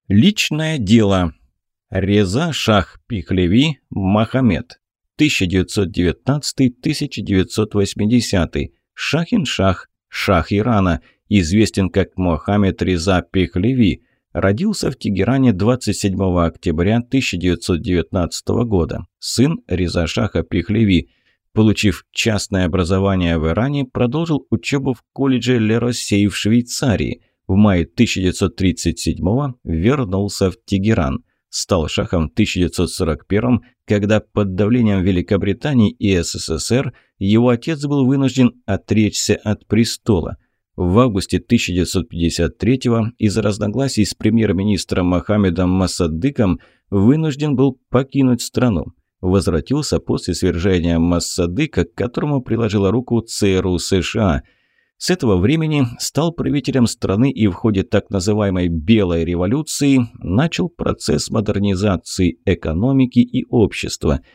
Личное дело. Реза Шах Пихлеви Махамед. 1919-1980. Шахин-Шах, Шах Ирана, известен как Мохаммед Реза Пехлеви, Родился в Тегеране 27 октября 1919 года. Сын Реза Шаха Пихлеви. Получив частное образование в Иране, продолжил учебу в колледже Лероссей в Швейцарии. В мае 1937 вернулся в Тегеран. Стал шахом в 1941 когда под давлением Великобритании и СССР его отец был вынужден отречься от престола – в августе 1953-го из-за разногласий с премьер-министром Мохаммедом Масадыком вынужден был покинуть страну. Возвратился после свержения Массадыка, к которому приложила руку ЦРУ США. С этого времени стал правителем страны и в ходе так называемой «белой революции» начал процесс модернизации экономики и общества –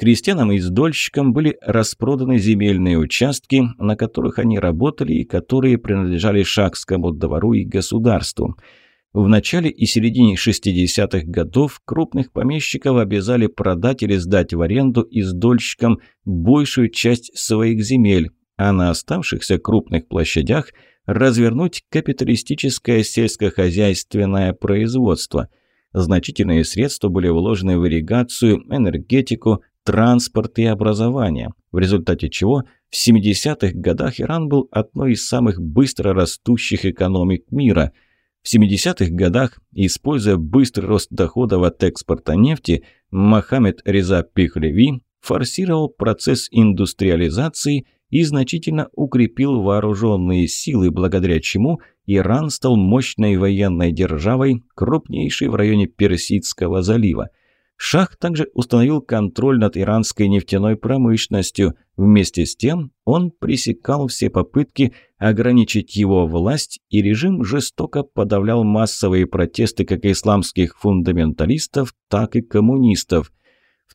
Крестьянам и издольщикам были распроданы земельные участки, на которых они работали и которые принадлежали шахскому двору и государству. В начале и середине 60-х годов крупных помещиков обязали продать или сдать в аренду издольщикам большую часть своих земель, а на оставшихся крупных площадях развернуть капиталистическое сельскохозяйственное производство. Значительные средства были вложены в ирригацию, энергетику, транспорт и образование, в результате чего в 70-х годах Иран был одной из самых быстро растущих экономик мира. В 70-х годах, используя быстрый рост доходов от экспорта нефти, Мохаммед Реза Пихлеви форсировал процесс индустриализации и значительно укрепил вооруженные силы, благодаря чему Иран стал мощной военной державой, крупнейшей в районе Персидского залива – Шах также установил контроль над иранской нефтяной промышленностью. Вместе с тем он пресекал все попытки ограничить его власть, и режим жестоко подавлял массовые протесты как исламских фундаменталистов, так и коммунистов.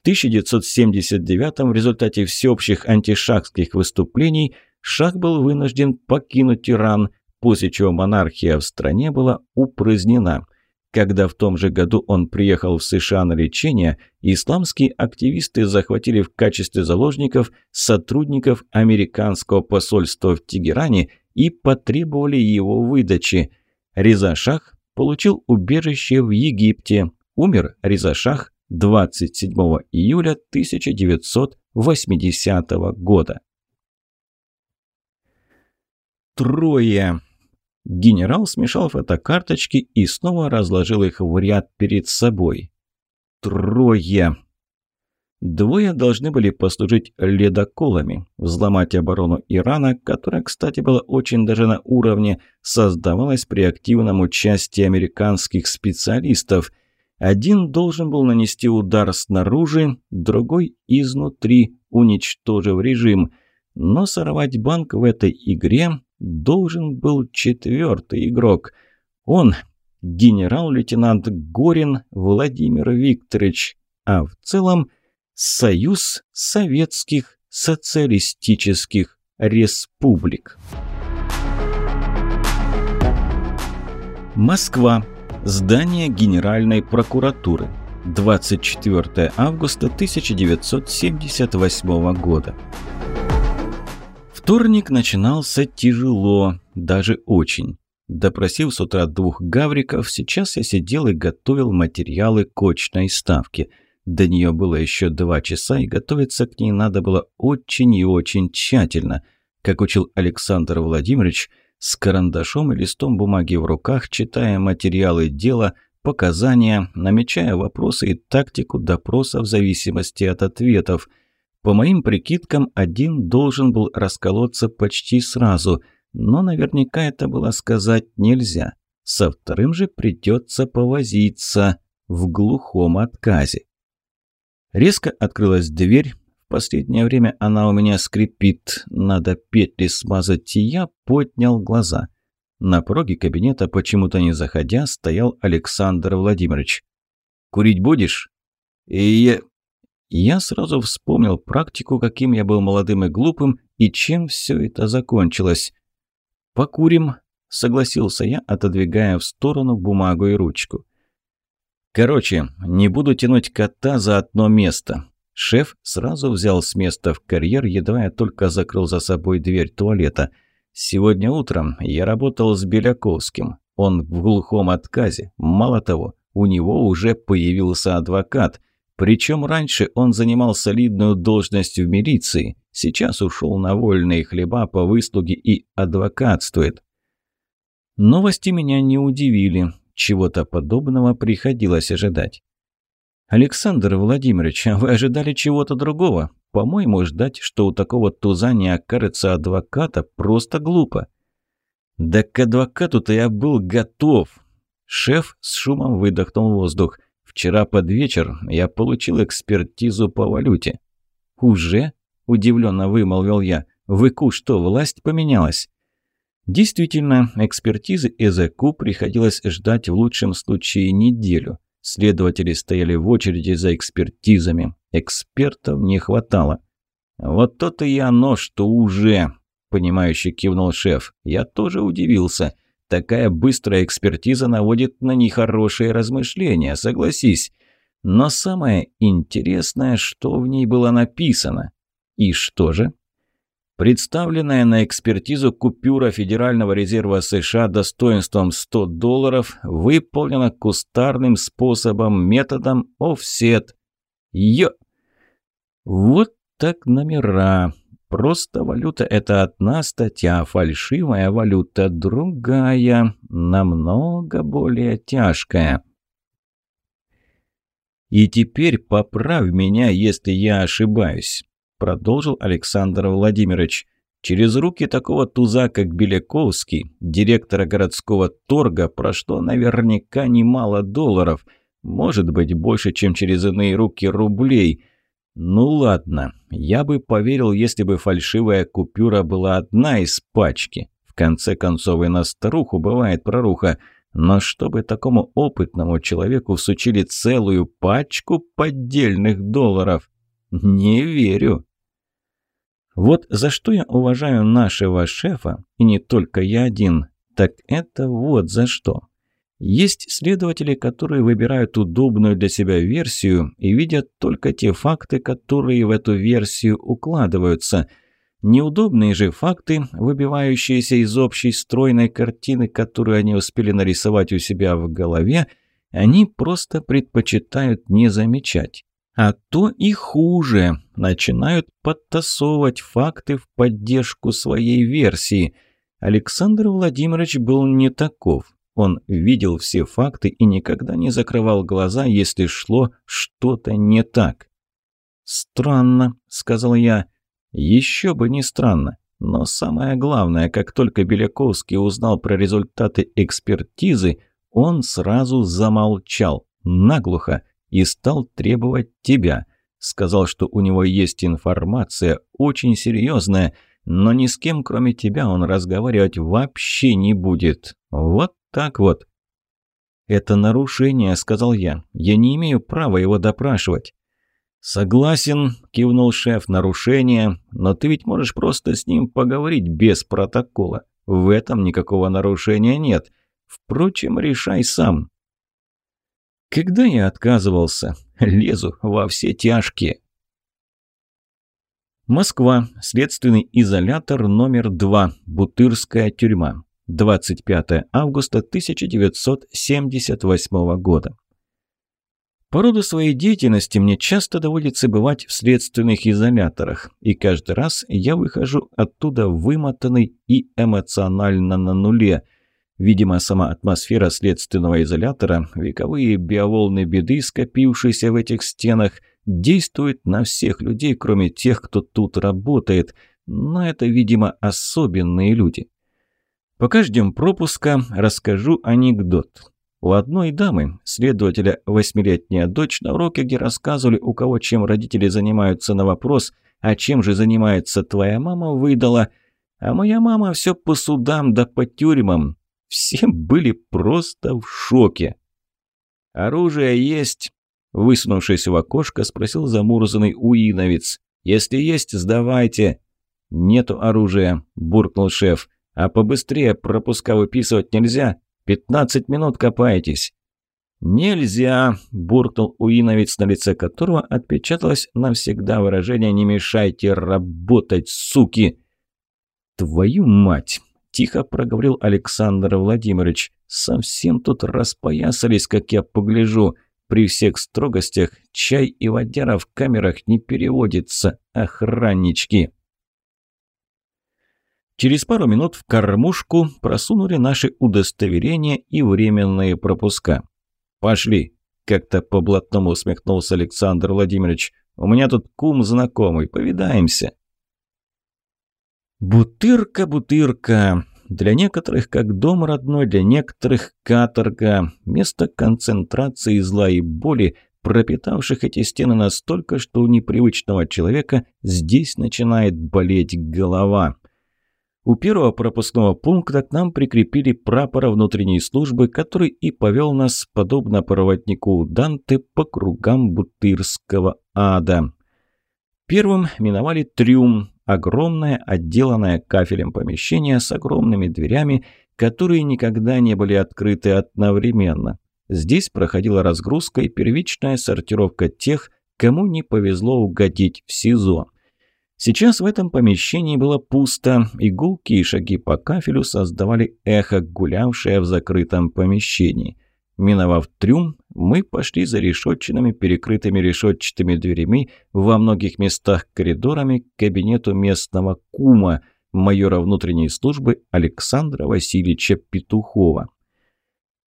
В 1979 в результате всеобщих антишахских выступлений Шах был вынужден покинуть Иран, после чего монархия в стране была упразднена – когда в том же году он приехал в США на лечение, исламские активисты захватили в качестве заложников сотрудников американского посольства в Тегеране и потребовали его выдачи. Реза Шах получил убежище в Египте. Умер Реза Шах 27 июля 1980 года. Трое. Генерал смешал фотокарточки и снова разложил их в ряд перед собой. Трое. Двое должны были послужить ледоколами, взломать оборону Ирана, которая, кстати, была очень даже на уровне, создавалась при активном участии американских специалистов. Один должен был нанести удар снаружи, другой изнутри, уничтожив режим. Но сорвать банк в этой игре должен был четвертый игрок. Он – генерал-лейтенант Горин Владимир Викторович, а в целом – Союз Советских Социалистических Республик. Москва. Здание Генеральной прокуратуры. 24 августа 1978 года. Вторник начинался тяжело, даже очень. Допросив с утра двух гавриков, сейчас я сидел и готовил материалы к очной ставке – до нее было еще два часа, и готовиться к ней надо было очень и очень тщательно. Как учил Александр Владимирович, с карандашом и листом бумаги в руках, читая материалы дела, показания, намечая вопросы и тактику допроса в зависимости от ответов. По моим прикидкам, один должен был расколоться почти сразу, но наверняка это было сказать нельзя. Со вторым же придется повозиться в глухом отказе. Резко открылась дверь. Последнее время она у меня скрипит. Надо петли смазать, и я поднял глаза. На пороге кабинета, почему-то не заходя, стоял Александр Владимирович. «Курить будешь?» И я сразу вспомнил практику, каким я был молодым и глупым, и чем все это закончилось. «Покурим», — согласился я, отодвигая в сторону бумагу и ручку. Короче, не буду тянуть кота за одно место. Шеф сразу взял с места в карьер, едва я только закрыл за собой дверь туалета. Сегодня утром я работал с Беляковским. Он в глухом отказе. Мало того, у него уже появился адвокат. Причем раньше он занимал солидную должность в милиции. Сейчас ушел на вольные хлеба по выслуге и адвокатствует. Новости меня не удивили. Чего-то подобного приходилось ожидать. «Александр Владимирович, а вы ожидали чего-то другого? По-моему, ждать, что у такого туза не окажется адвоката, просто глупо». «Да к адвокату-то я был готов!» Шеф с шумом выдохнул воздух. «Вчера под вечер я получил экспертизу по валюте». «Уже?» – удивленно вымолвил я. «В ИКУ что, власть поменялась?» Действительно, экспертизы ЭЗКУ приходилось ждать в лучшем случае неделю. Следователи стояли в очереди за экспертизами. Экспертов не хватало. «Вот то-то и оно, что уже...» – понимающе кивнул шеф. «Я тоже удивился. Такая быстрая экспертиза наводит на нехорошие размышления, согласись. Но самое интересное, что в ней было написано. И что же?» Представленная на экспертизу купюра Федерального резерва США достоинством 100 долларов выполнена кустарным способом, методом офсет. Ё! Вот так номера. Просто валюта – это одна статья, а фальшивая валюта – другая, намного более тяжкая. И теперь поправь меня, если я ошибаюсь продолжил Александр Владимирович. Через руки такого туза, как Беляковский, директора городского торга, прошло наверняка немало долларов. Может быть, больше, чем через иные руки рублей. Ну ладно, я бы поверил, если бы фальшивая купюра была одна из пачки. В конце концов, и на старуху бывает проруха. Но чтобы такому опытному человеку всучили целую пачку поддельных долларов? Не верю. Вот за что я уважаю нашего шефа, и не только я один, так это вот за что. Есть следователи, которые выбирают удобную для себя версию и видят только те факты, которые в эту версию укладываются. Неудобные же факты, выбивающиеся из общей стройной картины, которую они успели нарисовать у себя в голове, они просто предпочитают не замечать. А то и хуже. Начинают подтасовывать факты в поддержку своей версии. Александр Владимирович был не таков. Он видел все факты и никогда не закрывал глаза, если шло что-то не так. «Странно», — сказал я. «Еще бы не странно. Но самое главное, как только Беляковский узнал про результаты экспертизы, он сразу замолчал, наглухо, и стал требовать тебя. Сказал, что у него есть информация, очень серьезная, но ни с кем, кроме тебя, он разговаривать вообще не будет. Вот так вот. «Это нарушение», — сказал я. «Я не имею права его допрашивать». «Согласен», – кивнул шеф, – «нарушение, но ты ведь можешь просто с ним поговорить без протокола. В этом никакого нарушения нет. Впрочем, решай сам». Когда я отказывался, лезу во все тяжкие. Москва. Следственный изолятор номер 2. Бутырская тюрьма. 25 августа 1978 года. По роду своей деятельности мне часто доводится бывать в следственных изоляторах, и каждый раз я выхожу оттуда вымотанный и эмоционально на нуле. Видимо, сама атмосфера следственного изолятора, вековые биоволны беды, скопившиеся в этих стенах, действуют на всех людей, кроме тех, кто тут работает, но это, видимо, особенные люди. Пока ждем пропуска, расскажу анекдот. У одной дамы, следователя восьмилетняя дочь, на уроке, где рассказывали, у кого чем родители занимаются на вопрос, а чем же занимается твоя мама, выдала, а моя мама все по судам да по тюрьмам. Все были просто в шоке. «Оружие есть?» Высунувшись в окошко, спросил замурзанный уиновец. «Если есть, сдавайте». «Нету оружия», – буркнул шеф. «А побыстрее пропуска выписывать нельзя?» Пятнадцать минут копаетесь». «Нельзя!» – буркнул Уиновец, на лице которого отпечаталось навсегда выражение «Не мешайте работать, суки!» «Твою мать!» – тихо проговорил Александр Владимирович. «Совсем тут распоясались, как я погляжу. При всех строгостях чай и водяра в камерах не переводится, охраннички!» Через пару минут в кормушку просунули наши удостоверения и временные пропуска. «Пошли!» – как-то по-блатному усмехнулся Александр Владимирович. «У меня тут кум знакомый, повидаемся!» Бутырка, бутырка. Для некоторых как дом родной, для некоторых каторга. Место концентрации зла и боли, пропитавших эти стены настолько, что у непривычного человека здесь начинает болеть голова. У первого пропускного пункта к нам прикрепили прапора внутренней службы, который и повел нас, подобно проводнику Данте, по кругам бутырского ада. Первым миновали трюм, огромное, отделанное кафелем помещение с огромными дверями, которые никогда не были открыты одновременно. Здесь проходила разгрузка и первичная сортировка тех, кому не повезло угодить в СИЗО. Сейчас в этом помещении было пусто, и гулкие шаги по кафелю создавали эхо, гулявшее в закрытом помещении. Миновав трюм, мы пошли за решетчинами, перекрытыми решетчатыми дверями, во многих местах коридорами к кабинету местного кума, майора внутренней службы Александра Васильевича Петухова.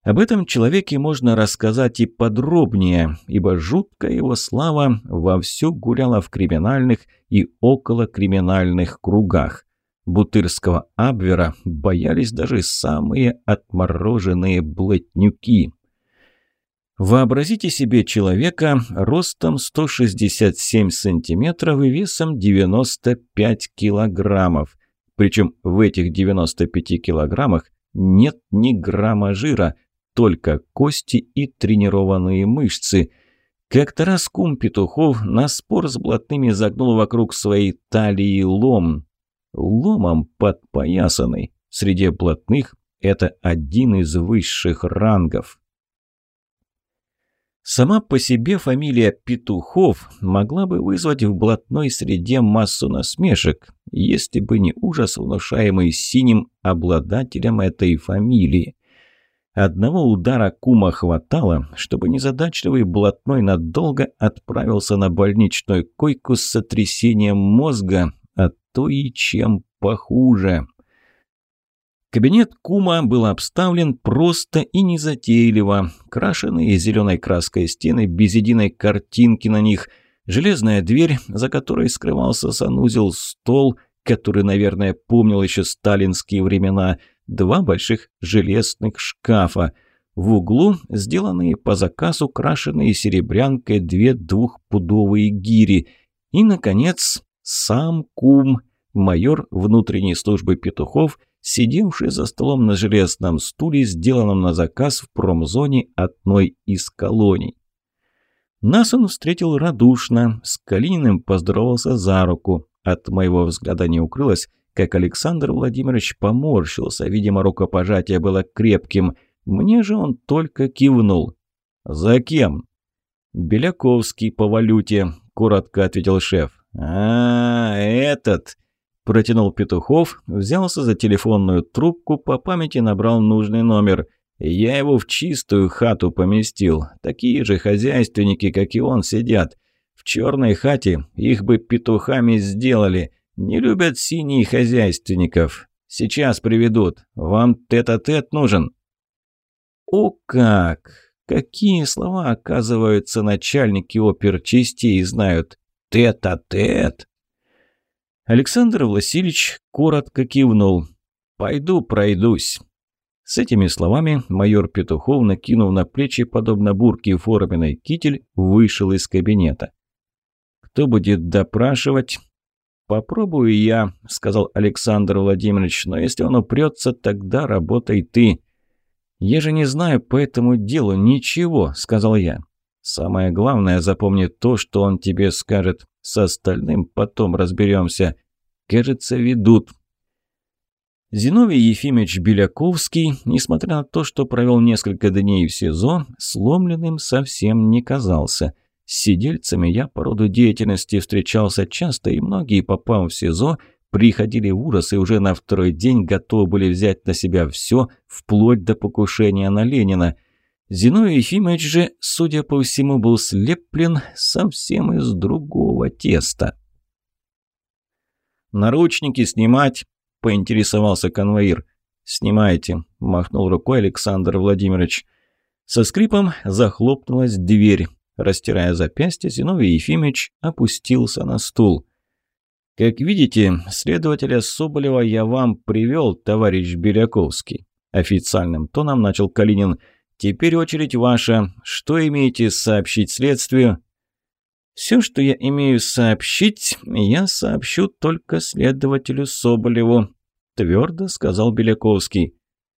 Об этом человеке можно рассказать и подробнее, ибо жуткая его слава вовсю гуляла в криминальных и околокриминальных кругах. Бутырского Абвера боялись даже самые отмороженные блатнюки. Вообразите себе человека ростом 167 сантиметров и весом 95 килограммов. Причем в этих 95 килограммах нет ни грамма жира – только кости и тренированные мышцы. Как-то раз кум Петухов на спор с блатными загнул вокруг своей талии лом. Ломом подпоясанный. Среди блатных это один из высших рангов. Сама по себе фамилия Петухов могла бы вызвать в блатной среде массу насмешек, если бы не ужас, внушаемый синим обладателем этой фамилии. Одного удара кума хватало, чтобы незадачливый блатной надолго отправился на больничную койку с сотрясением мозга, а то и чем похуже. Кабинет кума был обставлен просто и незатейливо. Крашеные зеленой краской стены без единой картинки на них. Железная дверь, за которой скрывался санузел, стол, который, наверное, помнил еще сталинские времена, два больших железных шкафа. В углу сделанные по заказу крашеные серебрянкой две двухпудовые гири. И, наконец, сам кум, майор внутренней службы петухов, сидевший за столом на железном стуле, сделанном на заказ в промзоне одной из колоний. Нас он встретил радушно, с Калининым поздоровался за руку. От моего взгляда не укрылось, как Александр Владимирович поморщился, видимо, рукопожатие было крепким. Мне же он только кивнул. «За кем?» «Беляковский по валюте», — коротко ответил шеф. «А, этот!» – протянул Петухов, взялся за телефонную трубку, по памяти набрал нужный номер – я его в чистую хату поместил. Такие же хозяйственники, как и он, сидят. В черной хате их бы петухами сделали. Не любят синие хозяйственников. Сейчас приведут. Вам тет-а-тет -тет нужен?» «О как! Какие слова, оказываются, начальники оперчастей знают. Тет-а-тет!» -тет. Александр Васильевич коротко кивнул. «Пойду пройдусь». С этими словами майор Петухов, накинув на плечи, подобно бурке форменной китель, вышел из кабинета. «Кто будет допрашивать?» «Попробую я», — сказал Александр Владимирович, «но если он упрется, тогда работай ты». «Я же не знаю по этому делу ничего», — сказал я. «Самое главное, запомни то, что он тебе скажет. С остальным потом разберемся. Кажется, ведут». Зиновий Ефимович Беляковский, несмотря на то, что провел несколько дней в СИЗО, сломленным совсем не казался. С сидельцами я по роду деятельности встречался часто, и многие, попав в СИЗО, приходили в ужас и уже на второй день готовы были взять на себя все, вплоть до покушения на Ленина. Зиновий Ефимович же, судя по всему, был слеплен совсем из другого теста. «Наручники снимать!» – поинтересовался конвоир. «Снимайте», – махнул рукой Александр Владимирович. Со скрипом захлопнулась дверь. Растирая запястье, Зиновий Ефимович опустился на стул. «Как видите, следователя Соболева я вам привел, товарищ Беляковский», – официальным тоном начал Калинин. «Теперь очередь ваша. Что имеете сообщить следствию?» Все, что я имею сообщить, я сообщу только следователю Соболеву», – твердо сказал Беляковский.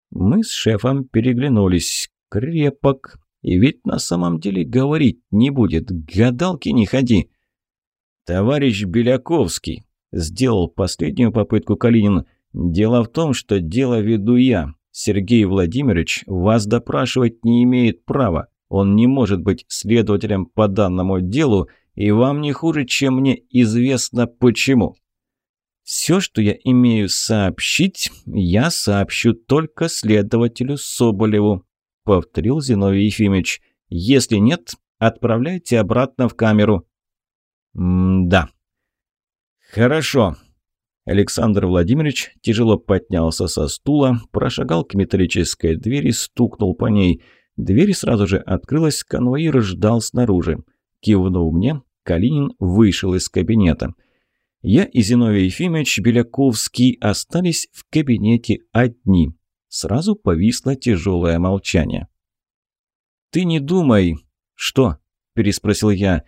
Мы с шефом переглянулись. Крепок. И ведь на самом деле говорить не будет. Гадалки не ходи. «Товарищ Беляковский», – сделал последнюю попытку Калинин. «Дело в том, что дело веду я. Сергей Владимирович вас допрашивать не имеет права. Он не может быть следователем по данному делу, и вам не хуже, чем мне известно почему. Все, что я имею сообщить, я сообщу только следователю Соболеву, повторил Зиновий Ефимович. Если нет, отправляйте обратно в камеру. М-да. Хорошо. Александр Владимирович тяжело поднялся со стула, прошагал к металлической двери, стукнул по ней. Дверь сразу же открылась, конвоир ждал снаружи. Кивнул мне, Калинин вышел из кабинета. Я и Зиновий Ефимович Беляковский остались в кабинете одни. Сразу повисло тяжелое молчание. «Ты не думай...» «Что?» – переспросил я.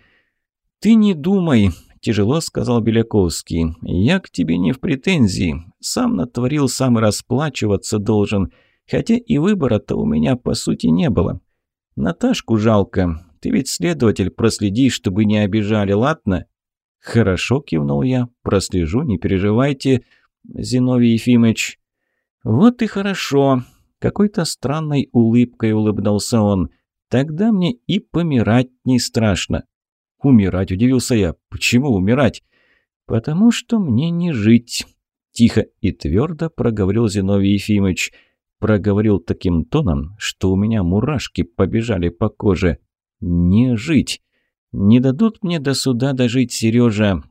«Ты не думай...» – тяжело сказал Беляковский. «Я к тебе не в претензии. Сам натворил, сам и расплачиваться должен. Хотя и выбора-то у меня, по сути, не было. Наташку жалко. Ты ведь следователь, проследи, чтобы не обижали, ладно?» «Хорошо», — кивнул я, — «прослежу, не переживайте, Зиновий Ефимович». «Вот и хорошо», — какой-то странной улыбкой улыбнулся он. «Тогда мне и помирать не страшно». «Умирать?» — удивился я. «Почему умирать?» «Потому что мне не жить», — тихо и твердо проговорил Зиновий Ефимович. Проговорил таким тоном, что у меня мурашки побежали по коже. Не жить. Не дадут мне до суда дожить, Сережа.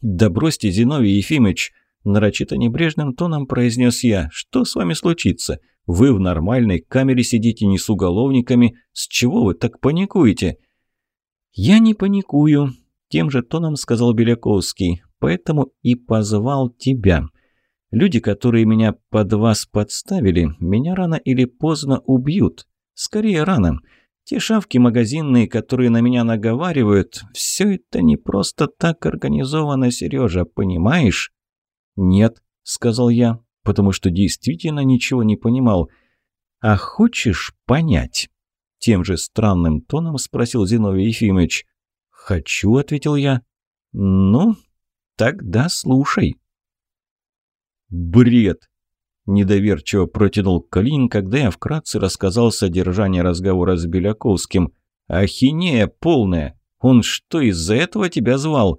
Да бросьте, Зиновий Ефимыч, нарочито небрежным тоном произнес я. Что с вами случится? Вы в нормальной камере сидите не с уголовниками. С чего вы так паникуете? «Я не паникую», – тем же тоном сказал Беляковский, – «поэтому и позвал тебя. Люди, которые меня под вас подставили, меня рано или поздно убьют. Скорее рано. Те шавки магазинные, которые на меня наговаривают, все это не просто так организовано, Сережа, понимаешь? Нет, сказал я, потому что действительно ничего не понимал. А хочешь понять? Тем же странным тоном спросил Зиновий Ефимович. «Хочу», — ответил я. «Ну, тогда слушай». «Бред!» Недоверчиво протянул Калин, когда я вкратце рассказал содержание разговора с Беляковским. «Ахинея полная! Он что, из-за этого тебя звал?»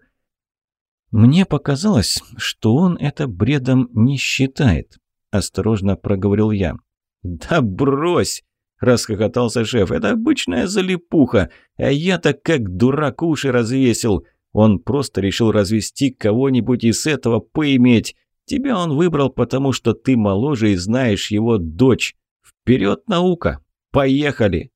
«Мне показалось, что он это бредом не считает», – осторожно проговорил я. «Да брось!» – расхохотался шеф. «Это обычная залипуха, а я-то как дурак уши развесил. Он просто решил развести кого-нибудь из этого поиметь. Тебя он выбрал, потому что ты моложе и знаешь его дочь. Вперед, наука! Поехали!»